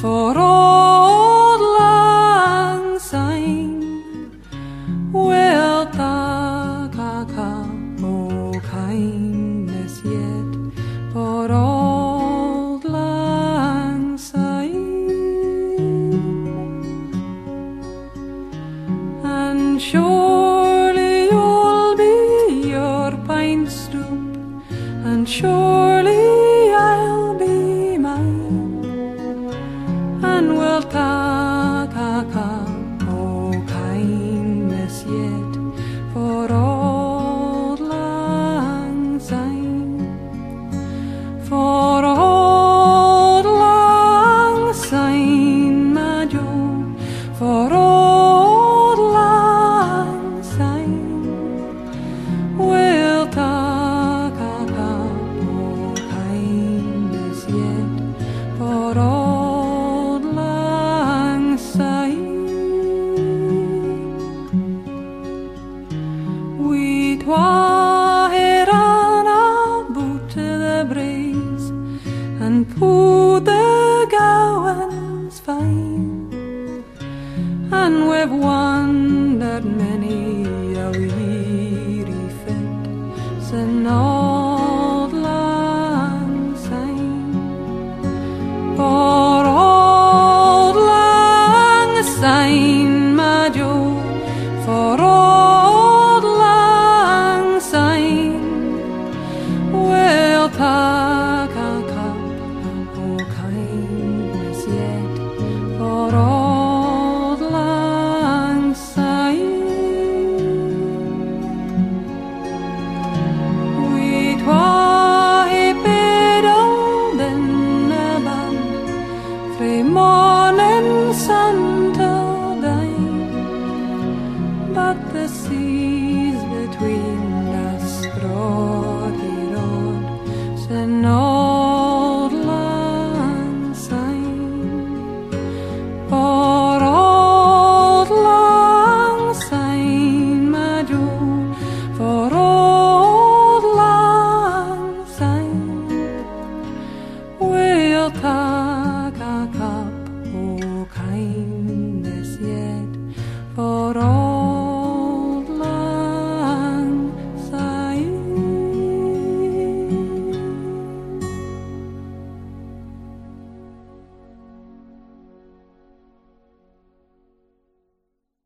for auld lang syne, will ka o kindness yet for auld lang syne. And surely you'll be your pine stoop, and surely and pulled the gowans fine, and we've wandered many a weary fit sin auld lang syne. For auld lang syne, my Joe, morning sun till dine But the seas between us brought he rode Sin old